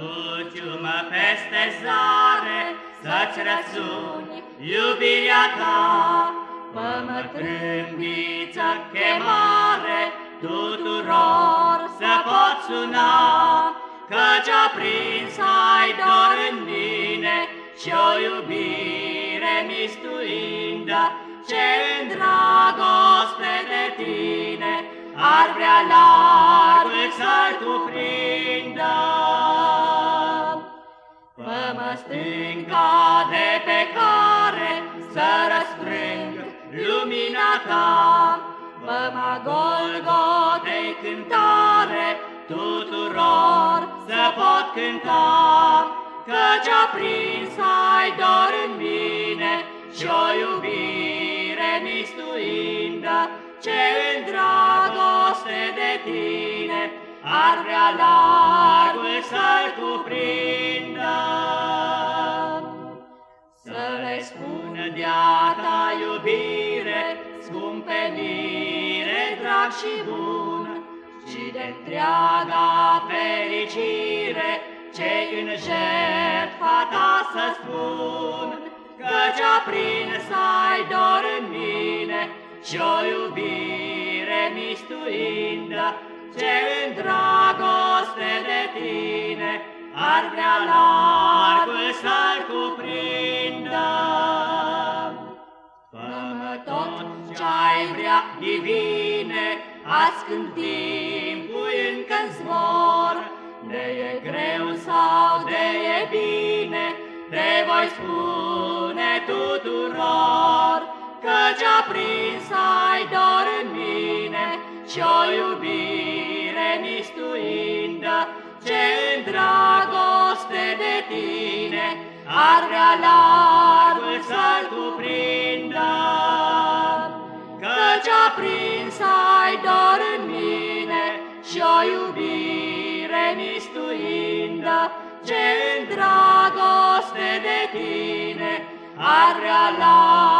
Ulciumă peste zare, să-ți răsuni iubirea ta, Fă-mă trâmbiță chemare tuturor să pot suna, Căci aprins ai dor în mine și o iubire mistuindă, Ce în dragoste de tine ar vrea largul stânca de pe care să răsprâng lumina ta, Fă-mă Golgotei cântare tuturor să pot cânta, Căci aprins ai dor în mine și o iubire mistuindă, Ce în dragoste de tine ar vrea largul să-l cuprindă. Ta iubire, scumpe mire, drag și bun, și de întreaga fericire, ce în jertfa ta să spun, Căci aprins ai dor în mine și o iubire mistuindă, Ce în dragoste de tine ar vrea largul tot ce-ai vrea divine, azi când timpul încă zbor, De e greu sau de e bine, te voi spune tuturor, Căci aprins ai dor în mine și o iubire mistuindă, Ce în dragoste de tine ar vrea largul Căci aprins ai dor în mine și o iubire mistuindă, Ce în dragoste de tine ar vrea largul să-l cuprindă.